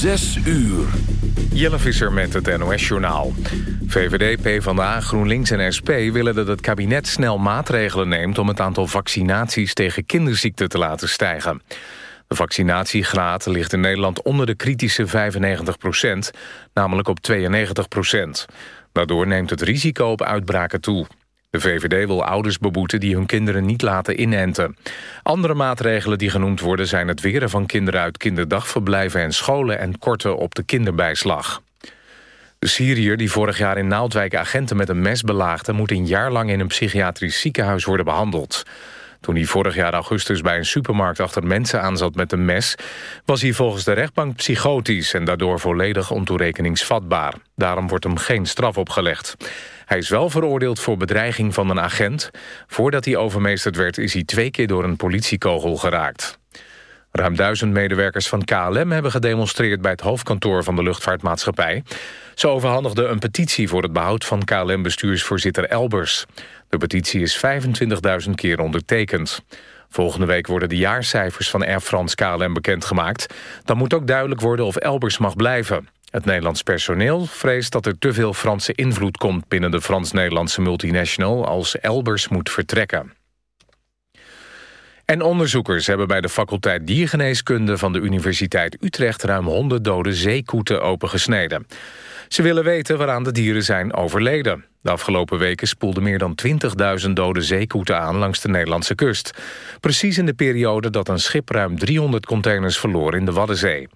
Zes uur. Jelle Visser met het NOS-journaal. VVD, PvdA, GroenLinks en SP willen dat het kabinet snel maatregelen neemt... om het aantal vaccinaties tegen kinderziekten te laten stijgen. De vaccinatiegraad ligt in Nederland onder de kritische 95 procent, namelijk op 92 procent. Daardoor neemt het risico op uitbraken toe. De VVD wil ouders beboeten die hun kinderen niet laten inenten. Andere maatregelen die genoemd worden zijn het weren van kinderen uit kinderdagverblijven en scholen en korten op de kinderbijslag. De Syriër die vorig jaar in Naaldwijk agenten met een mes belaagde... moet een jaar lang in een psychiatrisch ziekenhuis worden behandeld. Toen hij vorig jaar augustus bij een supermarkt achter mensen aanzat met een mes... was hij volgens de rechtbank psychotisch en daardoor volledig ontoerekeningsvatbaar. Daarom wordt hem geen straf opgelegd. Hij is wel veroordeeld voor bedreiging van een agent. Voordat hij overmeesterd werd is hij twee keer door een politiekogel geraakt. Ruim duizend medewerkers van KLM hebben gedemonstreerd... bij het hoofdkantoor van de luchtvaartmaatschappij. Ze overhandigden een petitie voor het behoud van KLM-bestuursvoorzitter Elbers. De petitie is 25.000 keer ondertekend. Volgende week worden de jaarcijfers van Air France KLM bekendgemaakt. Dan moet ook duidelijk worden of Elbers mag blijven. Het Nederlands personeel vreest dat er te veel Franse invloed komt... binnen de Frans-Nederlandse multinational als Elbers moet vertrekken. En onderzoekers hebben bij de faculteit diergeneeskunde van de Universiteit Utrecht ruim 100 dode zeekoeten opengesneden. Ze willen weten waaraan de dieren zijn overleden. De afgelopen weken spoelden meer dan 20.000 dode zeekoeten aan langs de Nederlandse kust. Precies in de periode dat een schip ruim 300 containers verloor in de Waddenzee.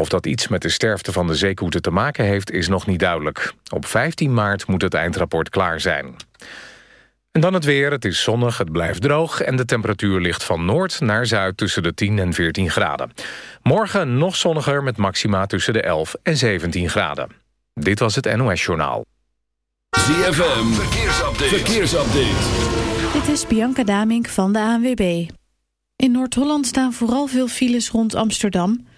Of dat iets met de sterfte van de zeekoeten te maken heeft, is nog niet duidelijk. Op 15 maart moet het eindrapport klaar zijn. En dan het weer. Het is zonnig, het blijft droog... en de temperatuur ligt van noord naar zuid tussen de 10 en 14 graden. Morgen nog zonniger met maxima tussen de 11 en 17 graden. Dit was het NOS Journaal. ZFM, verkeersupdate. verkeersupdate. Dit is Bianca Damink van de ANWB. In Noord-Holland staan vooral veel files rond Amsterdam.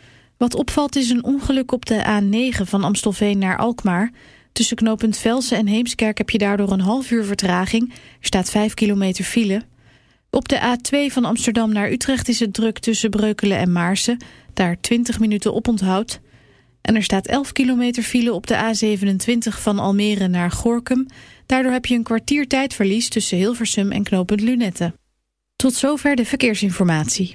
Wat opvalt is een ongeluk op de A9 van Amstelveen naar Alkmaar... Tussen knooppunt Velsen en Heemskerk heb je daardoor een half uur vertraging. Er staat 5 kilometer file. Op de A2 van Amsterdam naar Utrecht is het druk tussen Breukelen en Maarsen. Daar 20 minuten op onthoud. En er staat 11 kilometer file op de A27 van Almere naar Gorkum. Daardoor heb je een kwartier tijdverlies tussen Hilversum en knooppunt Lunette. Tot zover de verkeersinformatie.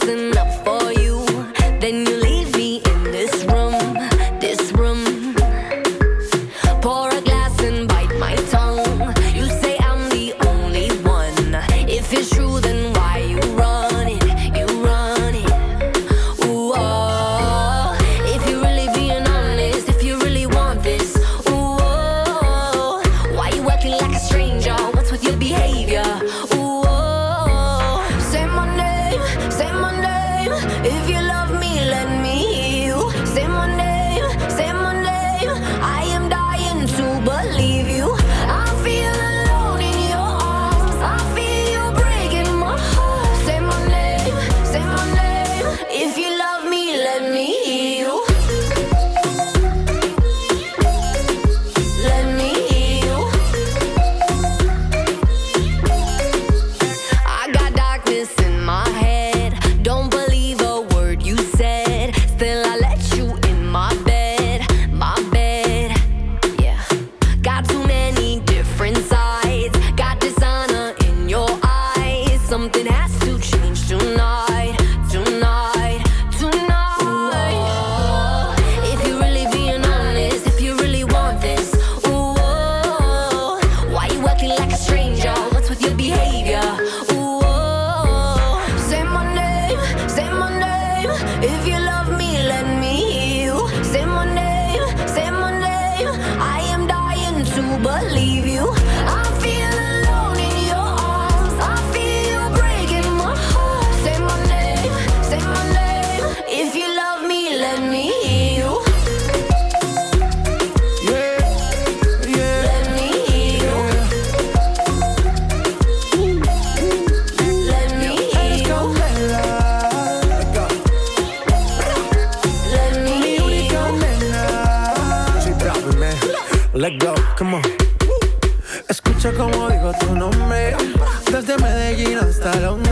Dressing up for pantalón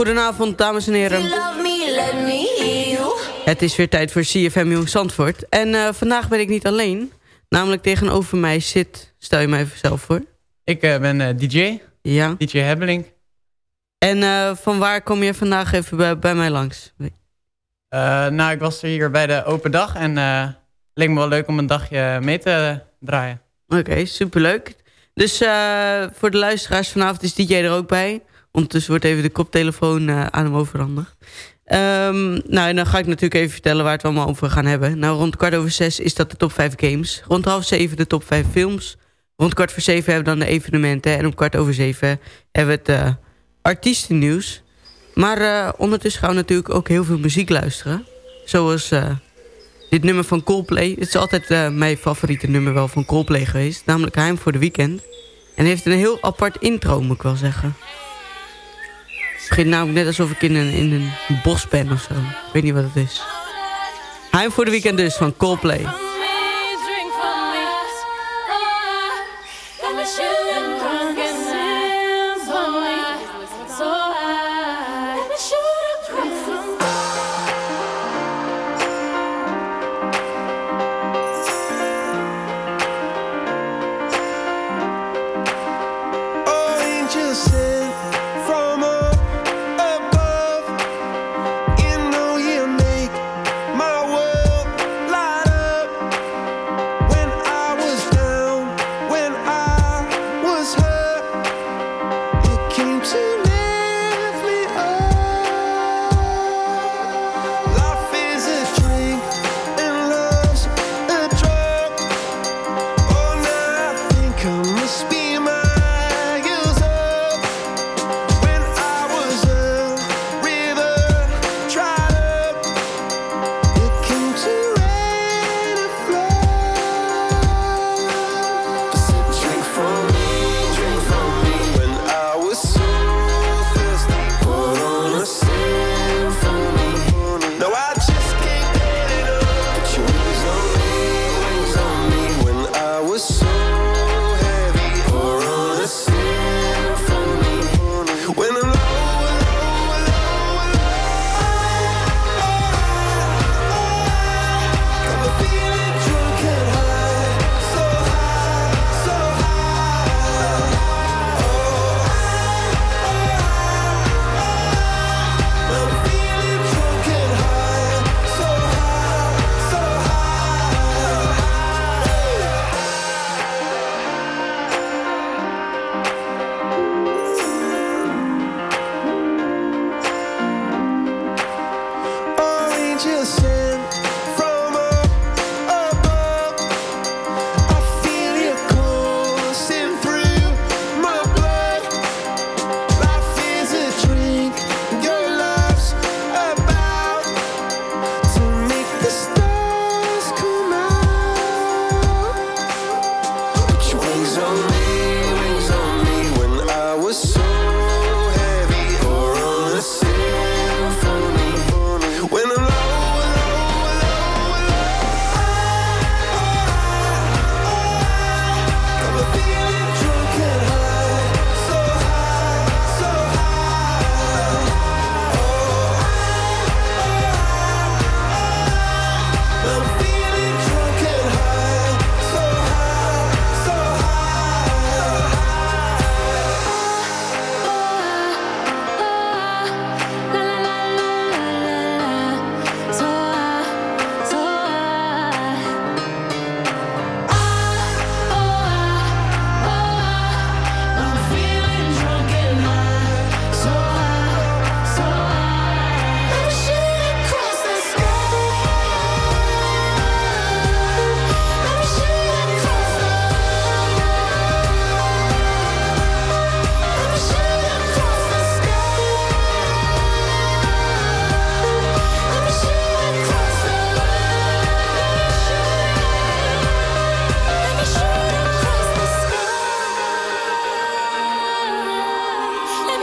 Een hele goede avond, dames en heren. love me, let me hear you. Het is weer tijd voor CFM Jong Zandvoort. En eh, vandaag ben ik niet alleen. Namelijk tegenover mij zit... Stel je mij even zelf voor. Ik eh, ben eh, DJ, Ja. DJ Hebbelink. En eh, van waar kom je vandaag even bij, bij mij langs? Eh, nou, ik was hier bij de open dag en eh leek me wel leuk om een dagje mee te draaien. Oké, superleuk. Dus eh, voor de luisteraars vanavond is DJ er ook bij. Ondertussen wordt even de koptelefoon eh, aan hem overhandigd. Ehm, nou, en dan ga ik natuurlijk even vertellen waar het allemaal over gaan hebben. Nou, rond kwart over zes is dat de top 5 games. Rond half zeven de top 5 films. Rond kwart voor zeven hebben we dan de evenementen. En om kwart over zeven hebben we het eh, artiestennieuws. Maar eh, ondertussen gaan we natuurlijk ook heel veel muziek luisteren. Zoals dit nummer van Coldplay. Het is altijd mijn favoriete nummer wel van Coldplay geweest. Namelijk Heim voor de Weekend. En heeft een heel apart intro, moet ik wel zeggen. Begint namelijk net alsof ik in een, in een bos ben of zo. Ik weet niet wat het is. Heim voor de Weekend dus, van Coldplay.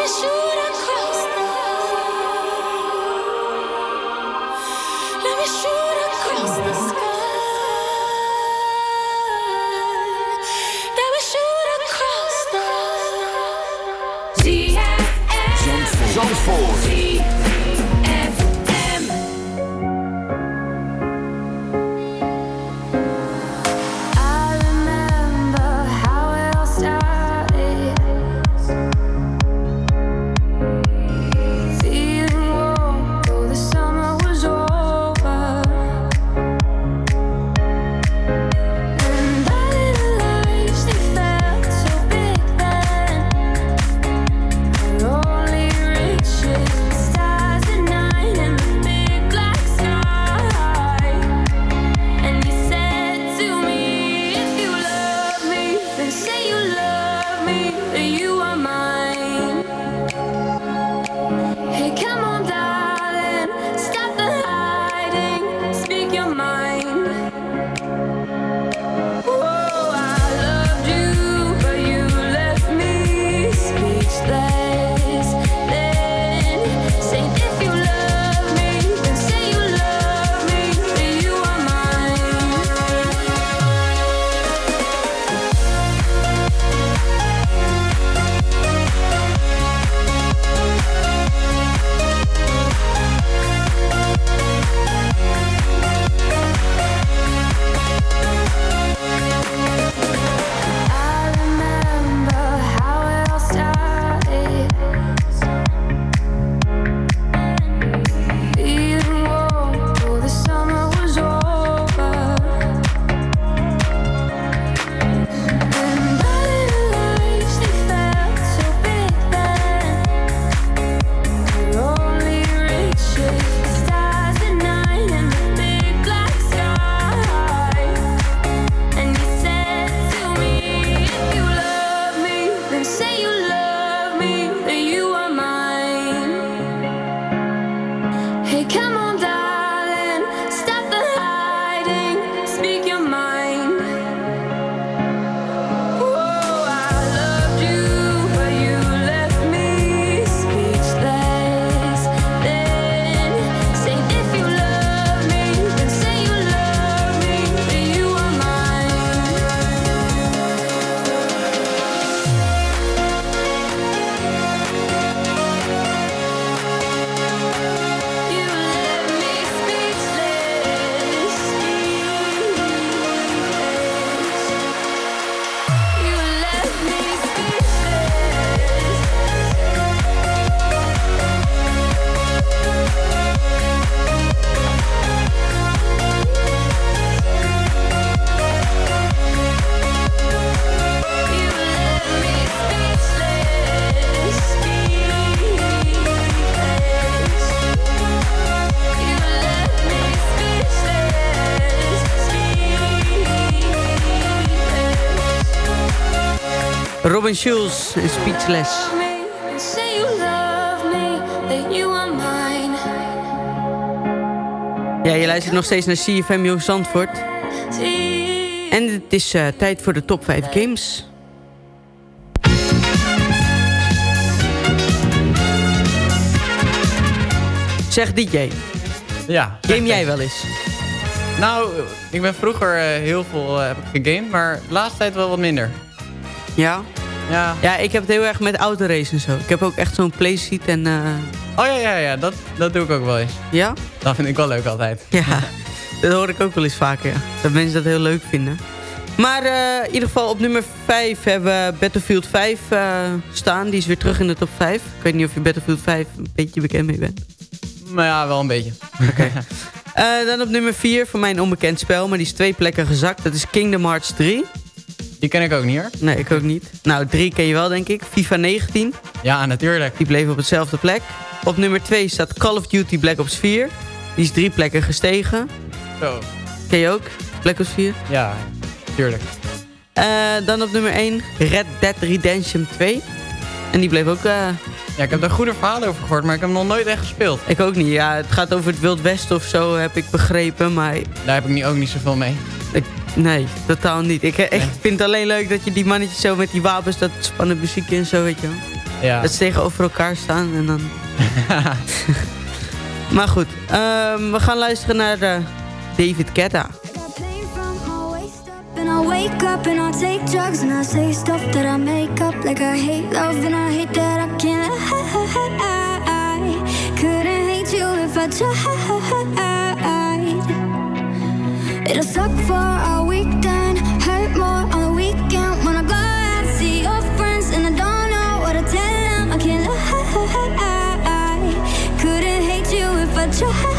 shoes. Robin Schulz en Speechless. Say you love me, that you are mine. Ja, je luistert nog steeds naar CFM Jong Zandvoort. En het is eh, tijd voor de top 5 games. Zeg DJ, Ja. game jij wel eens? Nou, ik ben vroeger eh, heel veel eh, heb ik gegamed, maar de laatste tijd wel wat minder. Ja? Ja. Ja, ik heb het heel erg met autoracen en zo. Ik heb ook echt zo'n playseat en... eh, Oh ja, ja, ja, dat, dat doe ik ook wel eens. ja? Dat vind ik wel leuk altijd. Ja, dat hoor ik ook wel eens vaker, ja. Dat mensen dat heel leuk vinden. Maar eh, in ieder geval op nummer 5 hebben we Battlefield 5 eh, staan. Die is weer terug in de top 5. Ik weet niet of je Battlefield 5 een beetje bekend mee bent. Maar ja, wel een beetje. Eh, dan op nummer 4 voor mijn onbekend spel, maar die is twee plekken gezakt. Dat is Kingdom Hearts 3. Die ken ik ook niet hoor. Nee, ik ook niet. Nou, 3 ken je wel denk ik. FIFA 19. Ja, natuurlijk. Die bleef op hetzelfde plek. Op nummer 2 staat Call of Duty Black Ops 4. Die is drie plekken gestegen. Zo. Ken je ook? Black Ops 4? Ja, tuurlijk. Eh, dan op nummer 1 Red Dead Redemption 2. En die bleef ook... eh, Ja, ik heb daar goede verhalen over gehoord, maar ik heb hem nog nooit echt gespeeld. ik ook niet. Ja, het gaat over het Wild Westen of zo, heb ik begrepen. Maar Daar heb ik niet, ook niet zoveel mee. ik, nee, totaal niet. Ik, ik vind het alleen leuk dat je die mannetjes zo met die wapens, dat spannende muziekje en zo, weet je wel. Ja. Dat ze tegenover elkaar staan en dan... maar goed, ehm, we gaan luisteren naar eh, David Guetta. And I wake up and I take drugs and I say stuff that I make up like I hate love and I hate that I can't lie. I tried. It'll suck for a weekend, hurt more on the weekend. Go out, see your friends, and I don't know what to tell them. I can't lie. Couldn't hate you if I tried.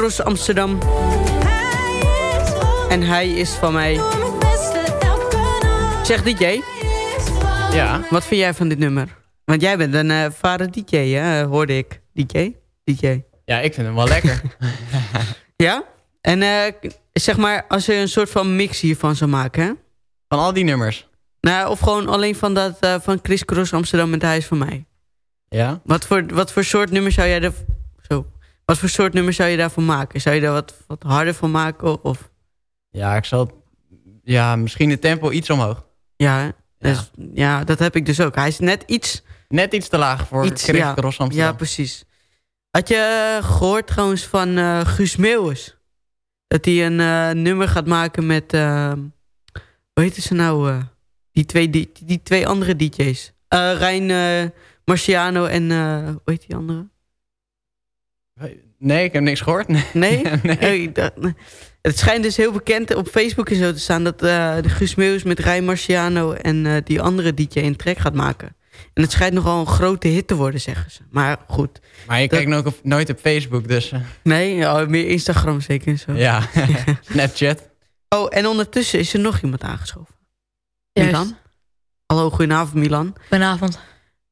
Cross Amsterdam. En hij is van mij. Zeg DJ. Ja. Wat vind jij van dit nummer? Want jij bent een eh vader DJ, hè? hoorde ik. DJ? DJ. Ja, ik vind hem wel lekker. Ja? En eh, zeg maar, als je een soort van mix hiervan zou maken, hè? Van al die nummers? Nou, of gewoon alleen van dat eh, van Chris Cross Amsterdam met Hij is van mij. Ja. Wat voor, wat voor soort nummer zou jij er... Wat voor soort nummer zou je daarvan maken? Zou je daar wat, wat harder van maken? Of... Ja, ik zal... Ja, misschien de tempo iets omhoog. Ja? Dus, ja, dat heb ik dus ook. Hij is net iets... Net iets te laag voor iets, Chris ja, Cross Amsterdam. Ja, precies. Had je eh, gehoord trouwens van eh, Guus Meeuwis? Dat hij een eh, nummer gaat maken met... eh, hoe heet ze nou? die, twee, die, die twee andere DJ's. Rijn Marciano en... hoe heet die andere? Nee, ik heb niks gehoord. Nee? Nee? Nee. Het schijnt dus heel bekend op Facebook en zo te staan... dat eh, de Guus Meeuwis met Rijn Marciano en eh, die andere DJ een track gaat maken. En het schijnt nogal een grote hit te worden, zeggen ze. Maar goed. Maar je Dat- kijkt ook op, nooit op Facebook, dus... eh, Nee, ja, meer Instagram zeker en zo. Ja, Snapchat. Oh, en ondertussen is er nog iemand aangeschoven. Juist. Milan? Hallo, goedenavond Milan. Goedenavond.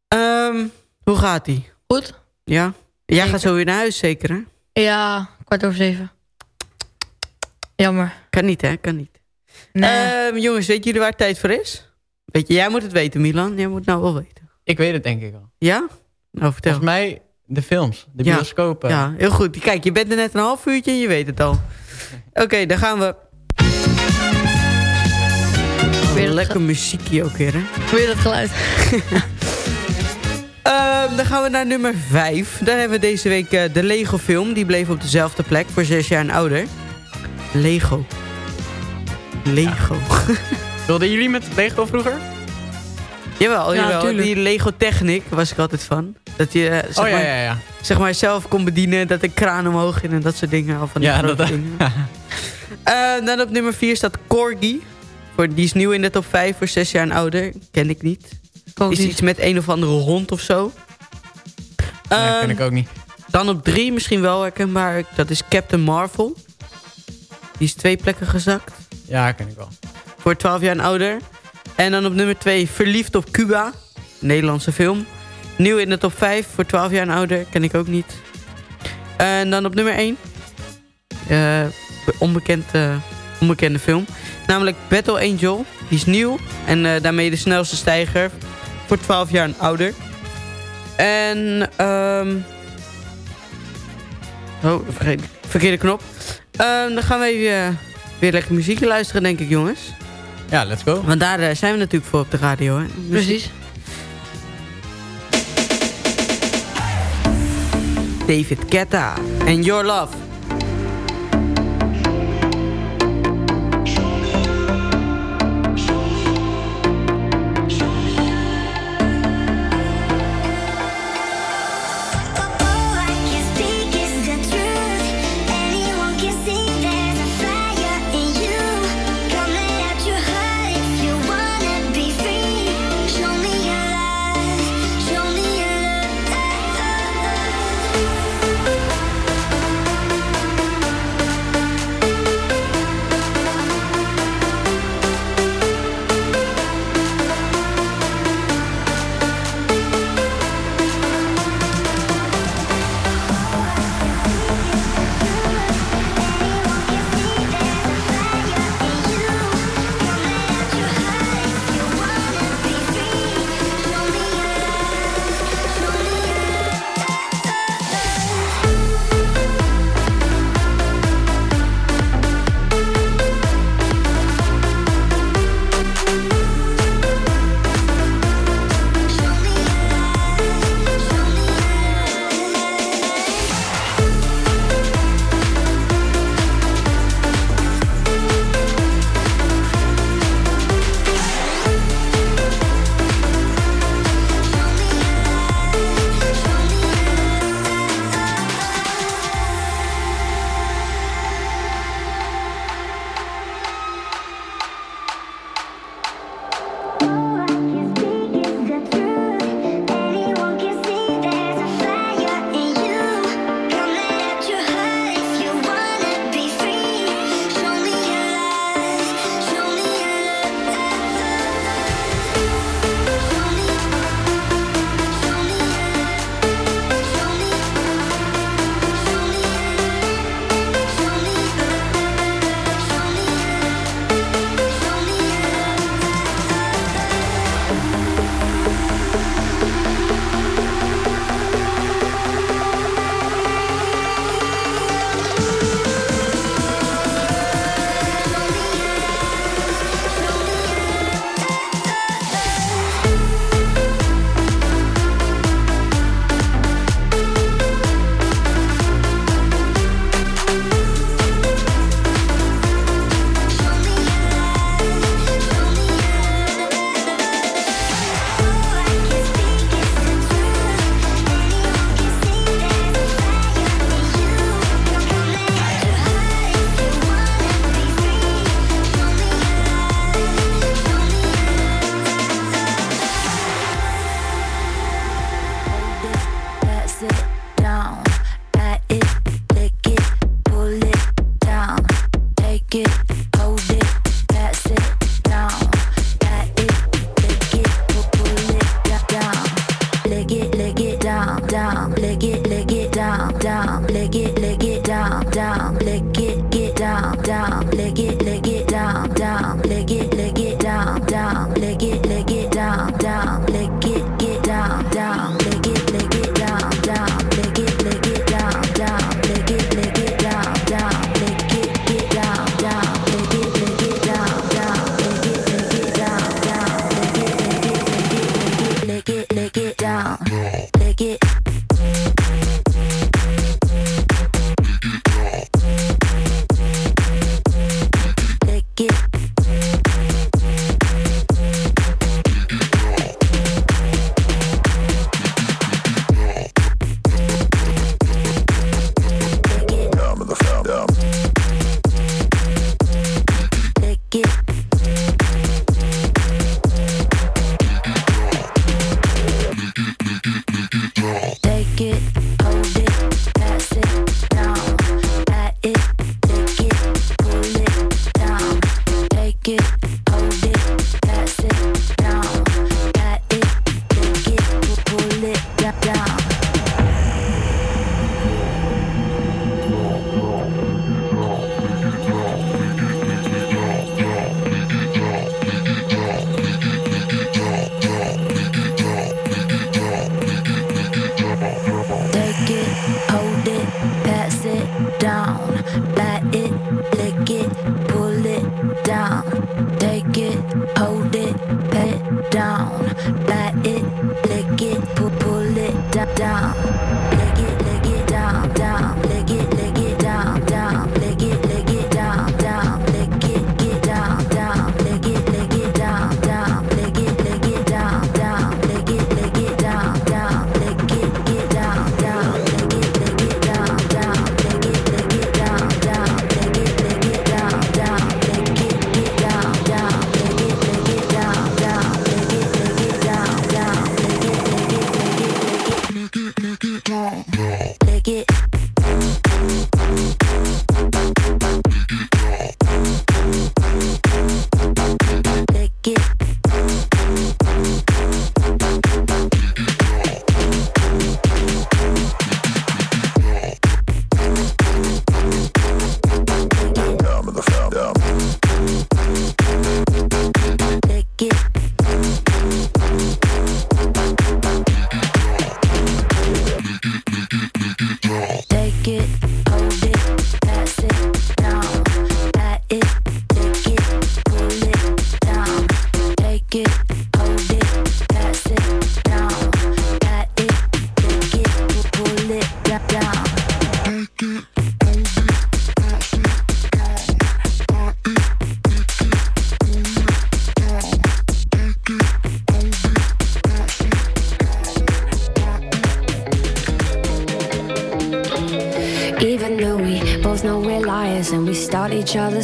Ehm, hoe gaat ie? Goed. Ja? Jij gaat zo weer naar huis zeker, hè? Ja, kwart over zeven. Jammer. Kan niet, hè? Kan niet. Nee. Ehm, jongens, weet jullie waar het tijd voor is? Weet je, jij moet het weten, Milan. Jij moet het nou wel weten. Ik weet het denk ik al. Ja? Nou, vertel. Volgens mij de films, de Ja. bioscopen. Ja, heel goed. Kijk, je bent er net een half uurtje en je weet het al. Oké, dan gaan we. Weer Lekker muziekje ook weer, hè? Weer dat geluid. Ehm, dan gaan we naar nummer 5. Daar hebben we deze week eh, de Lego film. Die bleef op dezelfde plek voor 6 jaar en ouder. Lego. Lego. Wilden jullie met Lego vroeger? Jawel, Ja, jawel. tuurlijk. Die Lego Technic was ik altijd van. Dat je eh, zeg, Oh ja, maar, ja, ja. zeg maar zelf kon bedienen. Dat de kraan omhoog ging en dat soort dingen. Al van die Ja, dat- dingen. Eh, dan op nummer 4 staat Corgi. Voor, die is nieuw in de top 5 voor 6 jaar en ouder. Ken ik niet. Is iets met een of andere hond of zo. Nee, Ehm, ken ik ook niet. Dan op 3 misschien wel herkenbaar. Dat is Captain Marvel. Die is twee plekken gezakt. Ja, ken ik wel. Voor 12 jaar en ouder. En dan op nummer 2 Verliefd op Cuba. Nederlandse film. Nieuw in de top 5 voor 12 jaar en ouder. Ken ik ook niet. En dan op nummer 1. eh, onbekend, eh, onbekende film. Namelijk Battle Angel. Die is nieuw. En eh, daarmee de snelste stijger. Voor 12 jaar en ouder. En... ehm oh, vergeet, verkeerde knop. Ehm, dan gaan we even, eh, weer lekker muziek luisteren, denk ik, jongens. Ja, let's go. Want daar eh, zijn we natuurlijk voor op de radio, hè? Muziek. Precies. David Guetta en Your Love.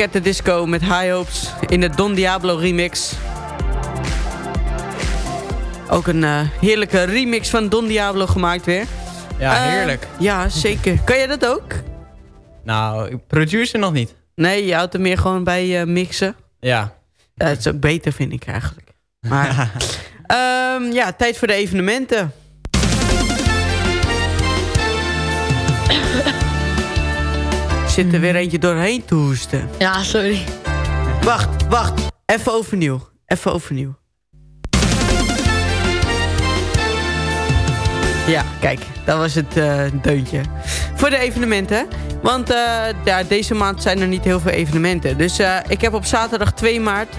Panic at the Disco met High Hopes in de Don Diablo remix. Ook een eh, heerlijke remix van Don Diablo gemaakt weer. Ja, Eh, heerlijk. Ja, zeker. Kan jij dat ook? Nou, ik producer nog niet. Nee, je houdt er meer gewoon bij eh, mixen. Ja. Het is ook beter, vind ik eigenlijk. Maar, ehm, ja, tijd voor de evenementen. Zit er weer eentje doorheen te hoesten. Ja, sorry. Wacht, wacht. Even overnieuw. Even overnieuw. Ja, kijk, dat was het eh, deuntje. Voor de evenementen. Want ja, deze maand zijn er niet heel veel evenementen. Dus eh, ik heb op zaterdag 2 maart...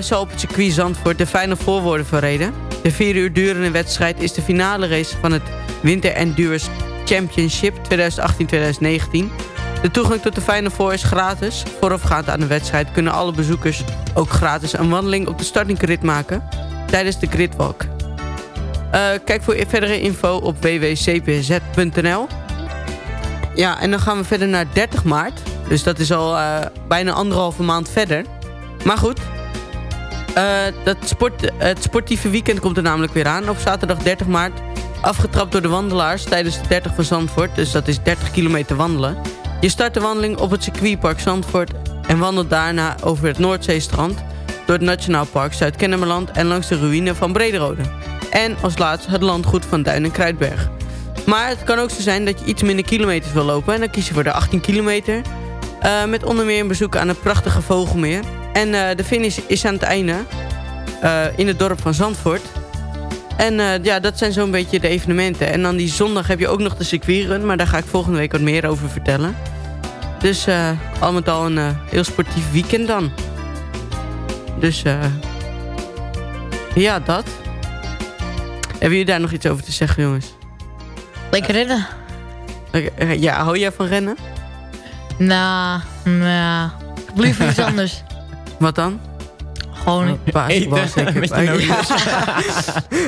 zal op het circuit Zandvoort de Final Four worden verreden. De vier uur durende wedstrijd is de finale race van het Winter Endurance Championship 2018-2019. De toegang tot de Final Four is gratis. Voorafgaand aan de wedstrijd kunnen alle bezoekers ook gratis een wandeling op de startingrit maken tijdens de gridwalk. Eh, kijk voor verdere info op www.cpz.nl. Ja, en dan gaan we verder naar 30 maart. Dus dat is al eh, bijna anderhalve maand verder. Maar goed, eh, dat sport, het sportieve weekend komt er namelijk weer aan. Op zaterdag 30 maart. Afgetrapt door de wandelaars tijdens de 30 van Zandvoort. Dus dat is 30 kilometer wandelen. Je start de wandeling op het circuitpark Zandvoort. En wandelt daarna over het Noordzeestrand. Door het Nationaal Park Zuid-Kennemerland. En langs de ruïne van Brederode. En als laatst het landgoed van Duin en Kruidberg. Maar het kan ook zo zijn dat je iets minder kilometers wil lopen. En dan kies je voor de 18 kilometer. eh, met onder meer een bezoek aan het prachtige Vogelmeer. En eh, de finish is aan het einde. eh, in het dorp van Zandvoort. En eh, ja, dat zijn zo'n beetje de evenementen. En dan die zondag heb je ook nog de circuitrun. Maar daar ga ik volgende week wat meer over vertellen. Dus eh, al met al een eh, heel sportief weekend dan. Dus eh ja, dat. Hebben jullie daar nog iets over te zeggen, jongens? Lekker rennen. Ja, hou jij van rennen? Nou, nou. Ik heb liever iets anders. Wat dan? Gewoon Basketbal, Eten zeker. met je Oh, ja.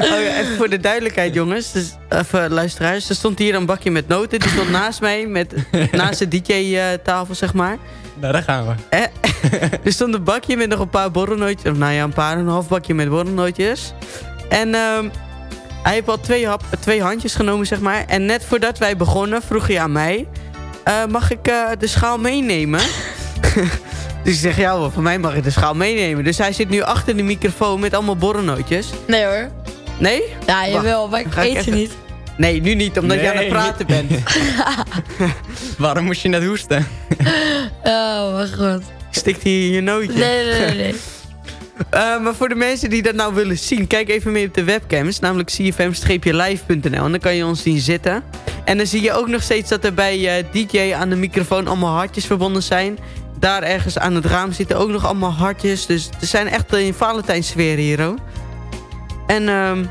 Oh ja, even voor de duidelijkheid, jongens. Dus, even luisteraars. Er stond hier een bakje met noten. Die stond naast mij, met, naast de DJ-tafel, zeg maar. Nou, daar gaan we. Eh, er stond een bakje met nog een paar borrelnootjes. Of nou ja, een paar, een half bakje met borrelnootjes. En ehm, hij heeft al twee, hap, twee handjes genomen, zeg maar. En net voordat wij begonnen, vroeg hij aan mij... eh, mag ik eh, de schaal meenemen? Dus ik zeg, ja hoor, van mij mag je de schaal meenemen. Dus hij zit nu achter de microfoon met allemaal borrelnootjes. Nee hoor. Nee? Ja, jawel, maar ik Ga ik eet ze niet. Nee, nu niet, omdat je aan het Nee, praten bent. Waarom moest je net hoesten? Oh, mijn god. Stikt hij in je nootje? Nee, nee, nee. nee. Eh, maar voor de mensen die dat nou willen zien, kijk even mee op de webcams. Namelijk cfm-live.nl. En dan kan je ons zien zitten. En dan zie je ook nog steeds dat er bij eh, DJ aan de microfoon allemaal hartjes verbonden zijn. Daar ergens aan het raam zitten ook nog allemaal hartjes. Dus er zijn echt een Valentijnsfeer hier, hoor. En ehm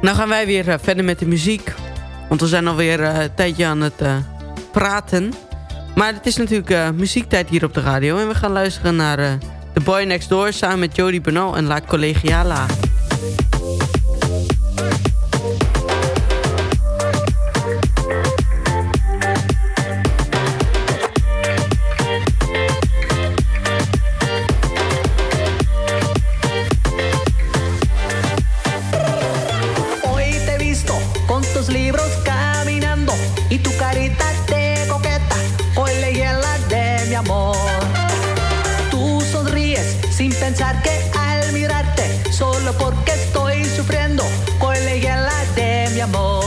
nou gaan wij weer eh, verder met de muziek. Want we zijn alweer eh, een tijdje aan het eh, praten. Maar het is natuurlijk eh, muziektijd hier op de radio. En we gaan luisteren naar eh The Boy Next Door samen met Jody Bernal en La Collegiala. Amor.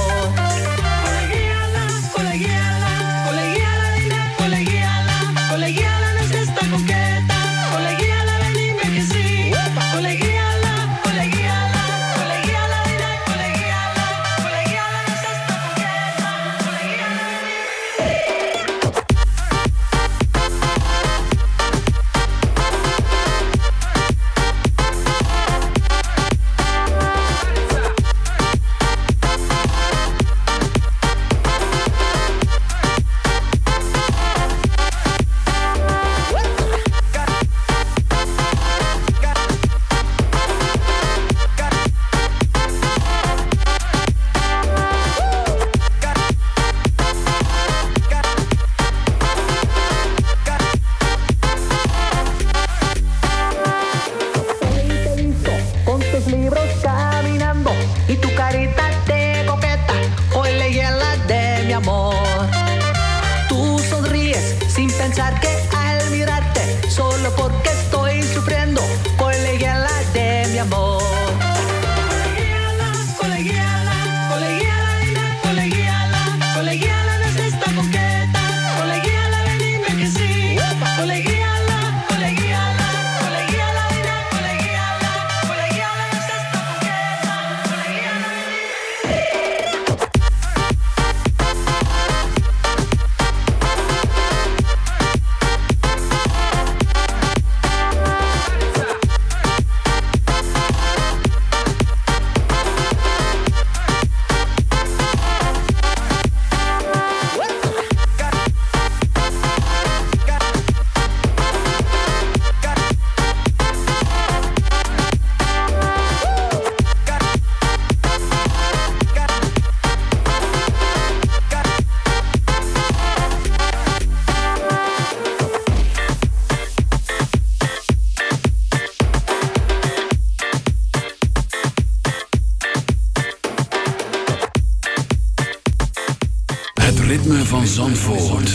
ritme van Zandvoort.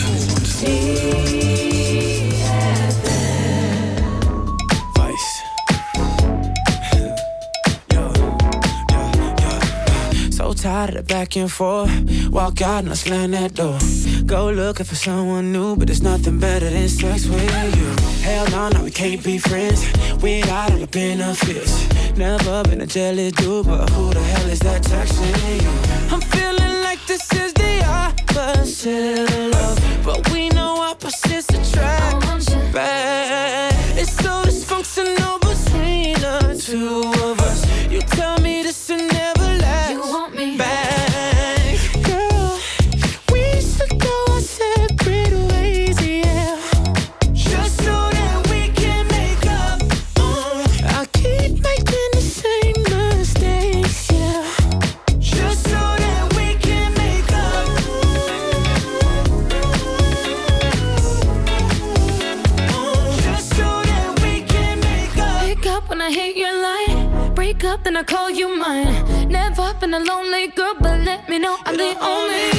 So tired of back and forth. Walk out and I slam that door. Go looking for someone new, but there's nothing better than sex with you. Hell no, no, we can't be friends. We out of the benefits. Never been a jelly dude, but who the hell is that texting you? I'm feeling opposite of love, but we know opposites attract. Back. only, only.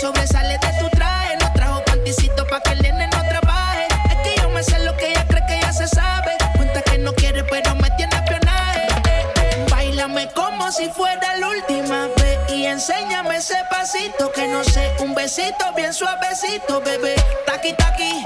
sobresale de tu traje. No trajo panticito pa' que el nene no trabaje. Es que yo me sé lo que ella cree que ya se sabe. Cuenta que no quiere, pero me tiene espionaje. Eh. Bailame como si fuera la última vez. Y enséñame ese pasito que no sé. Un besito bien suavecito, bebé. Taqui, taqui.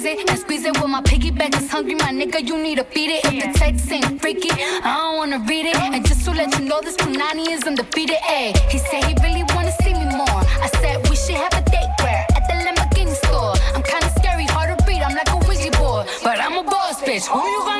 Tease it and squeeze it. Well, my piggyback is hungry, my nigga. You need to feed it. If the text ain't freaky, I don't wanna read it. And just to let you know, this Punani is undefeated. Ayy, he said he really wanna see me more. I said we should have a date where at the Lamborghini store. I'm kinda scary, hard to read. I'm like a Ouija board, but I'm a boss bitch. Who you gonna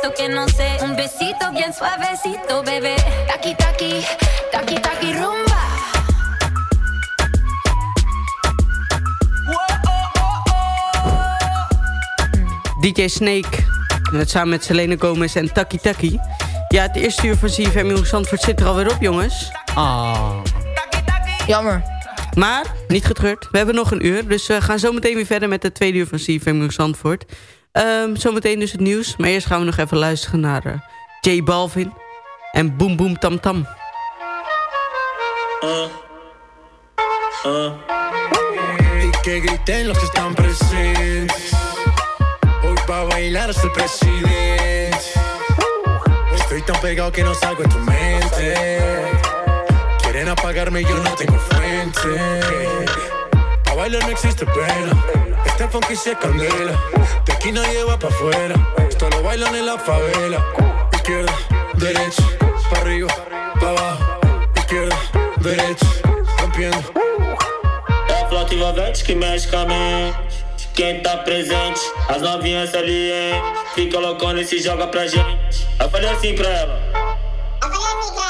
pasito que no sé, un besito bien suavecito, bebé. Taqui taqui, taqui taqui rumba. DJ Snake. Met, samen met Selene Gomez en Taki Taki. Ja, het eerste uur van CFM Jong Zandvoort zit er alweer op, jongens. Ah. Jammer. Maar, niet getreurd. We hebben nog een uur. Dus we gaan zo meteen weer verder met het tweede uur van CFM Jong Zandvoort. Ehm, zometeen dus het nieuws. Maar eerst gaan we nog even luisteren naar eh, J Balvin. En Boom Boom Tam Tam. Y que griten los que están presentes. Hoy va a bailar hasta el presidente. Estoy tan pegado que no salgo en tu mente. Quieren apagarme yo no tengo fuente. Pa' bailar no existe pena. Este funky se candela. De aquí nadie va pa' afuera. Esto lo bailan en la favela. Izquierda, derecha, pa' arriba, pa' abajo. Izquierda, derecha, rompiendo. É a flota envolvente que mexe com a mente. Quem tá presente, as novinhas ali, hein? Fica loucona e se joga pra gente. Eu falei assim pra ela. Vai, vai